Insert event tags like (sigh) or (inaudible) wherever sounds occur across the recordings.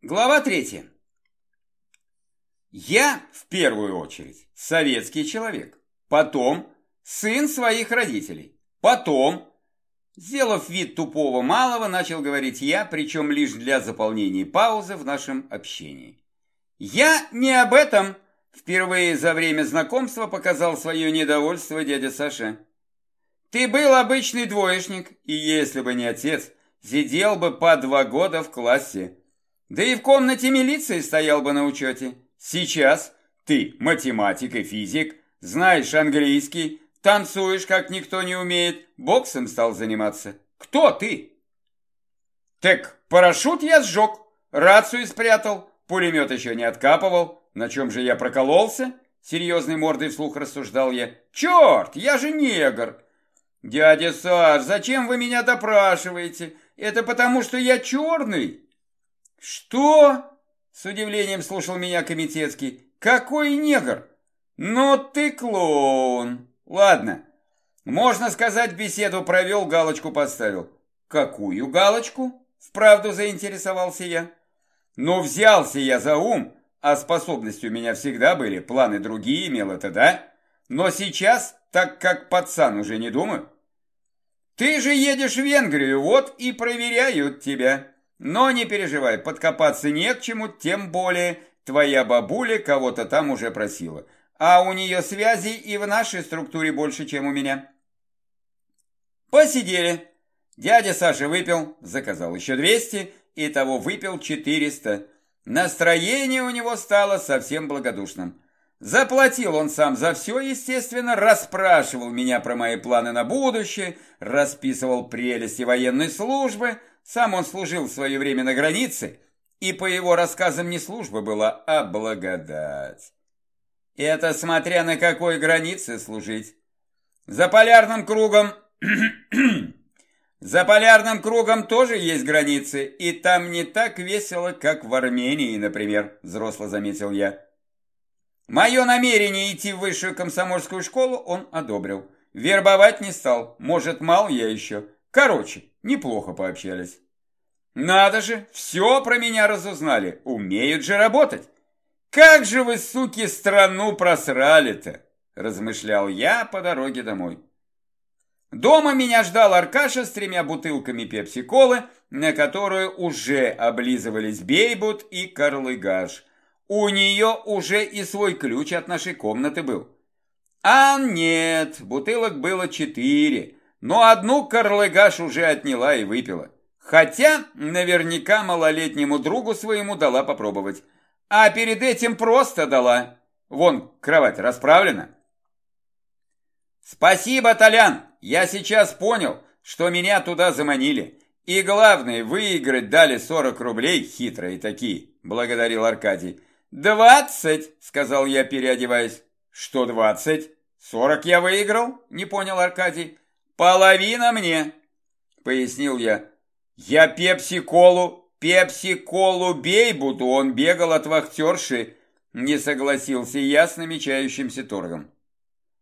Глава третья. Я, в первую очередь, советский человек. Потом, сын своих родителей. Потом, сделав вид тупого малого, начал говорить я, причем лишь для заполнения паузы в нашем общении. Я не об этом. Впервые за время знакомства показал свое недовольство дядя Саша. Ты был обычный двоечник, и если бы не отец, сидел бы по два года в классе. Да и в комнате милиции стоял бы на учете. Сейчас ты математик и физик, знаешь английский, танцуешь, как никто не умеет, боксом стал заниматься. Кто ты? Так парашют я сжег, рацию спрятал, пулемет еще не откапывал. На чем же я прокололся? Серьезной мордой вслух рассуждал я. Черт, я же негр. Дядя Саш, зачем вы меня допрашиваете? Это потому, что я черный? «Что?» – с удивлением слушал меня комитетский. «Какой негр? Ну ты клоун! Ладно, можно сказать, беседу провел, галочку поставил». «Какую галочку?» – вправду заинтересовался я. «Ну, взялся я за ум, а способности у меня всегда были, планы другие имел это, да? Но сейчас, так как пацан уже не думаю». «Ты же едешь в Венгрию, вот и проверяют тебя». Но не переживай, подкопаться не к чему, тем более твоя бабуля кого-то там уже просила. А у нее связей и в нашей структуре больше, чем у меня. Посидели. Дядя Саша выпил, заказал еще 200, и того выпил 400. Настроение у него стало совсем благодушным. Заплатил он сам за все, естественно, расспрашивал меня про мои планы на будущее, расписывал прелести военной службы, сам он служил в свое время на границе, и по его рассказам не служба была, а благодать. Это смотря на какой границе служить. За полярным кругом... (clears throat) За полярным кругом тоже есть границы, и там не так весело, как в Армении, например, взросло заметил я. Мое намерение идти в высшую комсомольскую школу он одобрил. Вербовать не стал, может, мал я еще. Короче, неплохо пообщались. Надо же, все про меня разузнали, умеют же работать. Как же вы, суки, страну просрали-то, размышлял я по дороге домой. Дома меня ждал Аркаша с тремя бутылками пепси-колы, на которую уже облизывались Бейбут и Карлыгаш. У нее уже и свой ключ от нашей комнаты был. А нет, бутылок было четыре, но одну Карлыгаш уже отняла и выпила. Хотя наверняка малолетнему другу своему дала попробовать. А перед этим просто дала. Вон, кровать расправлена. Спасибо, Толян, я сейчас понял, что меня туда заманили. И главное, выиграть дали 40 рублей, хитрые такие, благодарил Аркадий. «Двадцать!» — сказал я, переодеваясь. «Что двадцать? Сорок я выиграл?» — не понял Аркадий. «Половина мне!» — пояснил я. «Я пепси-колу, пепси-колу бей буду!» Он бегал от вахтерши, не согласился я с намечающимся торгом.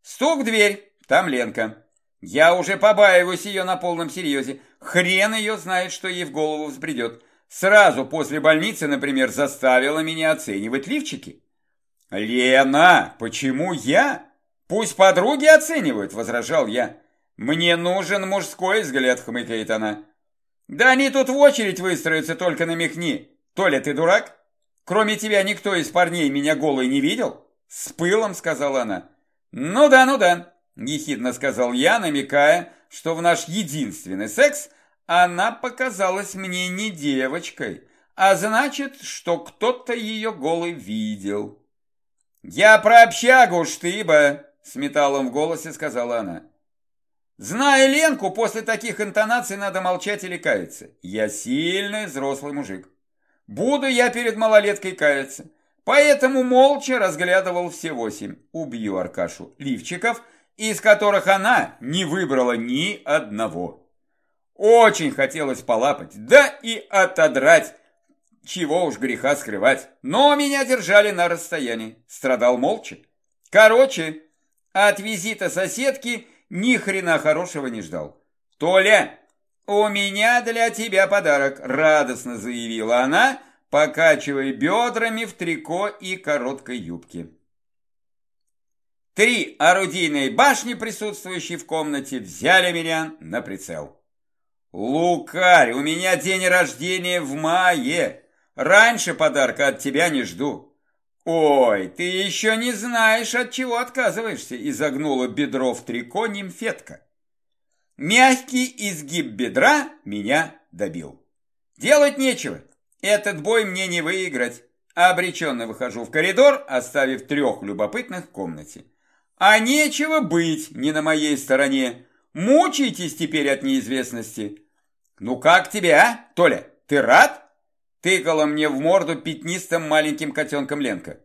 Стук в дверь, там Ленка. Я уже побаиваюсь ее на полном серьезе. Хрен ее знает, что ей в голову взбредет. Сразу после больницы, например, заставила меня оценивать лифчики. «Лена, почему я? Пусть подруги оценивают», — возражал я. «Мне нужен мужской взгляд», — хмыкает она. «Да они тут в очередь выстроятся, только намекни. Толя, ты дурак? Кроме тебя никто из парней меня голой не видел?» «С пылом», — сказала она. «Ну да, ну да», — ехидно сказал я, намекая, что в наш единственный секс она показалась мне не девочкой, а значит, что кто-то ее голый видел. «Я про общагу, штыба!» — с металлом в голосе сказала она. «Зная Ленку, после таких интонаций надо молчать или каяться. Я сильный взрослый мужик. Буду я перед малолеткой каяться. Поэтому молча разглядывал все восемь. Убью Аркашу лифчиков, из которых она не выбрала ни одного». Очень хотелось полапать, да и отодрать. Чего уж греха скрывать. Но меня держали на расстоянии. Страдал молча. Короче, от визита соседки ни хрена хорошего не ждал. «Толя, у меня для тебя подарок», — радостно заявила она, покачивая бедрами в трико и короткой юбке. Три орудийные башни, присутствующие в комнате, взяли меня на прицел. «Лукарь, у меня день рождения в мае. Раньше подарка от тебя не жду». «Ой, ты еще не знаешь, от чего отказываешься», – изогнула бедро в трико нимфетка. Мягкий изгиб бедра меня добил. Делать нечего, этот бой мне не выиграть. Обреченно выхожу в коридор, оставив трех любопытных в комнате. А нечего быть не на моей стороне. Мучаетесь теперь от неизвестности. Ну как тебе, а, Толя, ты рад? Тыкала мне в морду пятнистым маленьким котенком Ленка.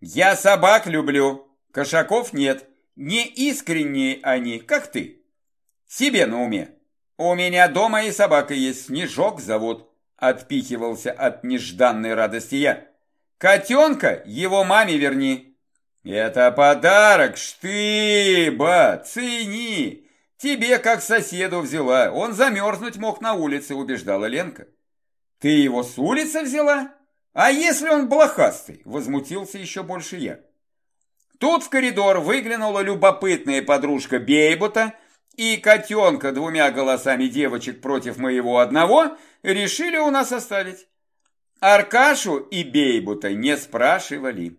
Я собак люблю, кошаков нет. Не искренние они, как ты. Себе на уме. У меня дома и собака есть, Снежок зовут. Отпихивался от нежданной радости я. Котенка его маме верни. Это подарок, штыба, цени. Тебе как соседу взяла, он замерзнуть мог на улице, убеждала Ленка. Ты его с улицы взяла? А если он блохастый? Возмутился еще больше я. Тут в коридор выглянула любопытная подружка Бейбута, и котенка двумя голосами девочек против моего одного решили у нас оставить. Аркашу и Бейбута не спрашивали.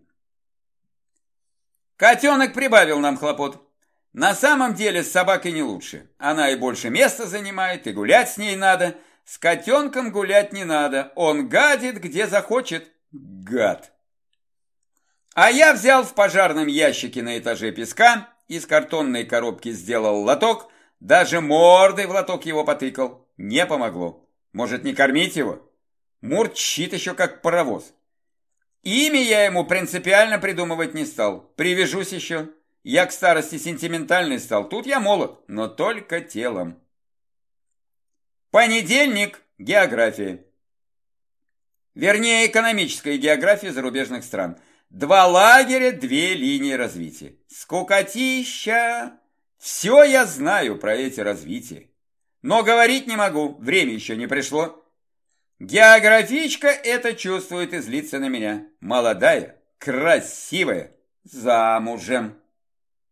Котенок прибавил нам хлопот. На самом деле с собакой не лучше. Она и больше места занимает, и гулять с ней надо. С котенком гулять не надо. Он гадит, где захочет. Гад. А я взял в пожарном ящике на этаже песка, из картонной коробки сделал лоток, даже мордой в лоток его потыкал. Не помогло. Может, не кормить его? Мурчит еще как паровоз. Имя я ему принципиально придумывать не стал. Привяжусь еще. Я к старости сентиментальный стал, тут я молод, но только телом. Понедельник. География. Вернее, экономическая география зарубежных стран. Два лагеря, две линии развития. Скукотища. Все я знаю про эти развития. Но говорить не могу, время еще не пришло. Географичка это чувствует и злится на меня. Молодая, красивая, замужем.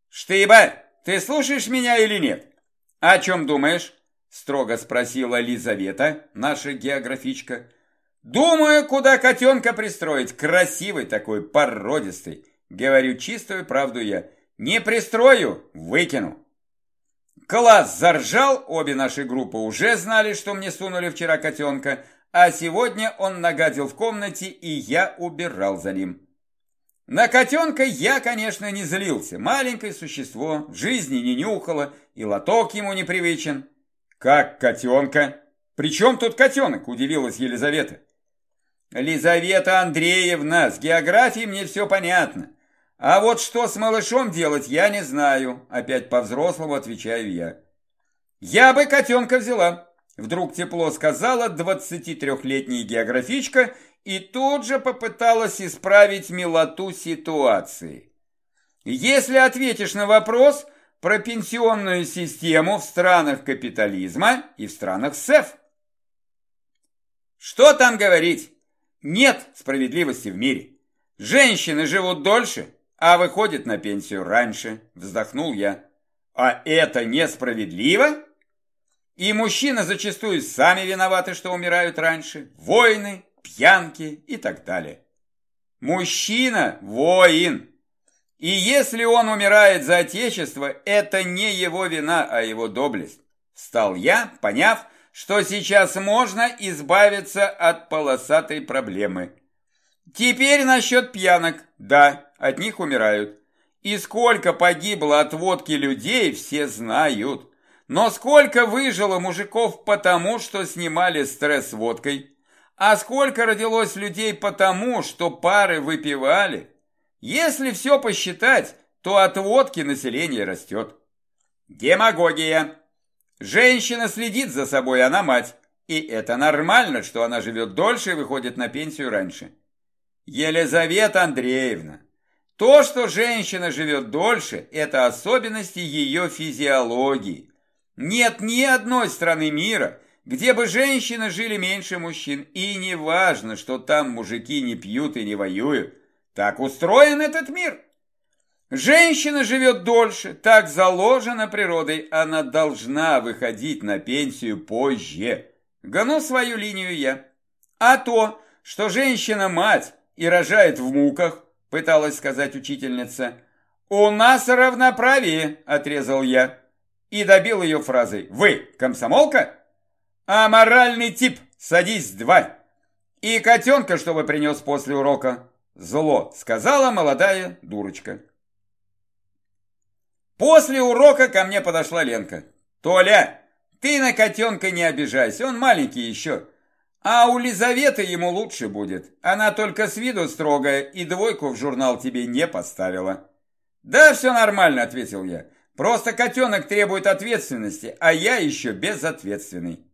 «Штыба, ты слушаешь меня или нет?» «О чем думаешь?» Строго спросила Лизавета, наша географичка. «Думаю, куда котенка пристроить. Красивый такой, породистый. Говорю чистую правду я. Не пристрою, выкину». Класс заржал, обе наши группы уже знали, что мне сунули вчера котенка, а сегодня он нагадил в комнате, и я убирал за ним. На котенка я, конечно, не злился. Маленькое существо, жизни не нюхало, и лоток ему непривычен. Как котенка? При чем тут котенок? Удивилась Елизавета. Елизавета Андреевна, с географией мне все понятно. А вот что с малышом делать, я не знаю. Опять по-взрослому отвечаю я. Я бы котенка взяла. Вдруг тепло сказала 23-летняя географичка и тут же попыталась исправить милоту ситуации. Если ответишь на вопрос про пенсионную систему в странах капитализма и в странах СЭФ. Что там говорить? Нет справедливости в мире. Женщины живут дольше, а выходят на пенсию раньше, вздохнул я. А это несправедливо? И мужчины зачастую сами виноваты, что умирают раньше. Войны, пьянки и так далее. Мужчина – воин. И если он умирает за отечество, это не его вина, а его доблесть. Стал я, поняв, что сейчас можно избавиться от полосатой проблемы. Теперь насчет пьянок. Да, от них умирают. И сколько погибло от водки людей, все знают. Но сколько выжило мужиков потому, что снимали стресс водкой? А сколько родилось людей потому, что пары выпивали? Если все посчитать, то от водки население растет. Демагогия. Женщина следит за собой, она мать. И это нормально, что она живет дольше и выходит на пенсию раньше. Елизавета Андреевна, то, что женщина живет дольше, это особенности ее физиологии. Нет ни одной страны мира, где бы женщины жили меньше мужчин, и не важно, что там мужики не пьют и не воюют. Так устроен этот мир. Женщина живет дольше, так заложено природой, она должна выходить на пенсию позже. Гону свою линию я. А то, что женщина мать и рожает в муках, пыталась сказать учительница. У нас равноправие, отрезал я и добил ее фразой. Вы комсомолка? А моральный тип, садись два. И котенка, чтобы принес после урока. Зло, сказала молодая дурочка. После урока ко мне подошла Ленка. «Толя, ты на котенка не обижайся, он маленький еще. А у Лизаветы ему лучше будет. Она только с виду строгая и двойку в журнал тебе не поставила». «Да, все нормально», — ответил я. «Просто котенок требует ответственности, а я еще безответственный».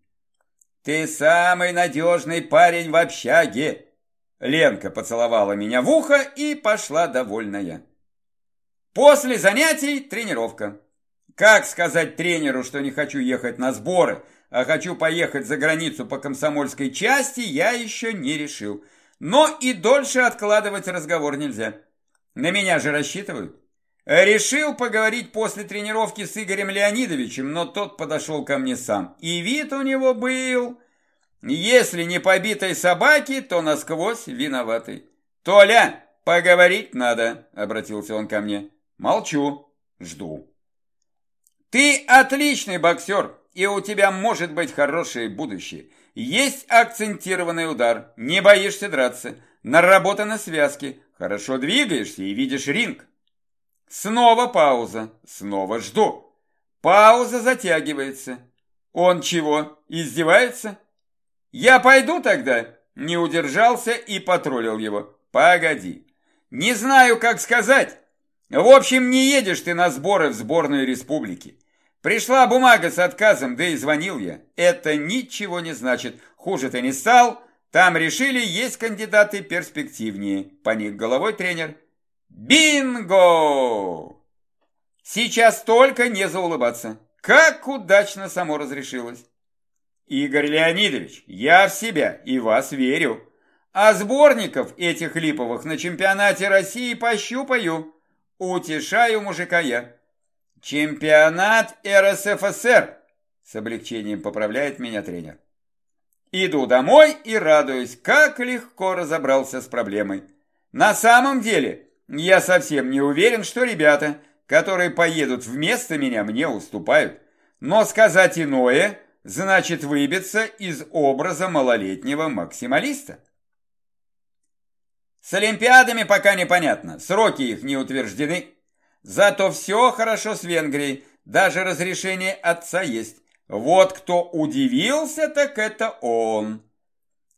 «Ты самый надежный парень в общаге!» Ленка поцеловала меня в ухо и пошла довольная. После занятий тренировка. Как сказать тренеру, что не хочу ехать на сборы, а хочу поехать за границу по комсомольской части, я еще не решил. Но и дольше откладывать разговор нельзя. На меня же рассчитывают. Решил поговорить после тренировки с Игорем Леонидовичем, но тот подошел ко мне сам. И вид у него был... Если не побитой собаки, то насквозь виноватый. «Толя, поговорить надо», — обратился он ко мне. Молчу, жду. Ты отличный боксер, и у тебя может быть хорошее будущее. Есть акцентированный удар, не боишься драться, наработаны связки, хорошо двигаешься и видишь ринг. Снова пауза, снова жду. Пауза затягивается. Он чего, издевается? Я пойду тогда? Не удержался и потроллил его. Погоди. Не знаю, как сказать. В общем, не едешь ты на сборы в сборную республики. Пришла бумага с отказом, да и звонил я. Это ничего не значит. Хуже ты не стал. Там решили, есть кандидаты перспективнее. Поник головой тренер. Бинго! Сейчас только не заулыбаться. Как удачно само разрешилось. Игорь Леонидович, я в себя и вас верю. А сборников этих липовых на чемпионате России пощупаю. Утешаю мужика я. Чемпионат РСФСР. С облегчением поправляет меня тренер. Иду домой и радуюсь, как легко разобрался с проблемой. На самом деле, я совсем не уверен, что ребята, которые поедут вместо меня, мне уступают. Но сказать иное, значит выбиться из образа малолетнего максималиста. С Олимпиадами пока непонятно, сроки их не утверждены. Зато все хорошо с Венгрией, даже разрешение отца есть. Вот кто удивился, так это он.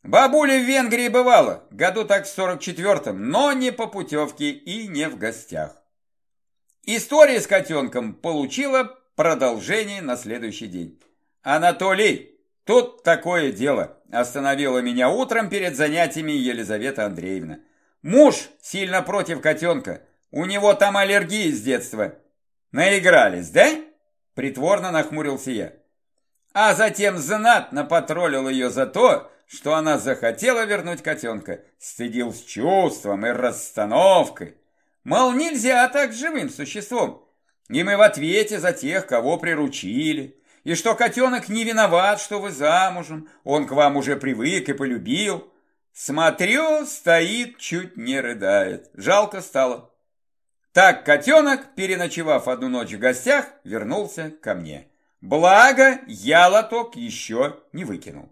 Бабуля в Венгрии бывала, году так в 44-м, но не по путевке и не в гостях. История с котенком получила продолжение на следующий день. «Анатолий, тут такое дело», остановила меня утром перед занятиями Елизавета Андреевна. Муж сильно против котенка. У него там аллергии с детства. Наигрались, да? Притворно нахмурился я. А затем знатно потроллил ее за то, что она захотела вернуть котенка. Стыдил с чувством и расстановкой. Мол, нельзя так живым существом. И мы в ответе за тех, кого приручили. И что котенок не виноват, что вы замужем. Он к вам уже привык и полюбил. Смотрю, стоит, чуть не рыдает. Жалко стало. Так котенок, переночевав одну ночь в гостях, вернулся ко мне. Благо, я лоток еще не выкинул.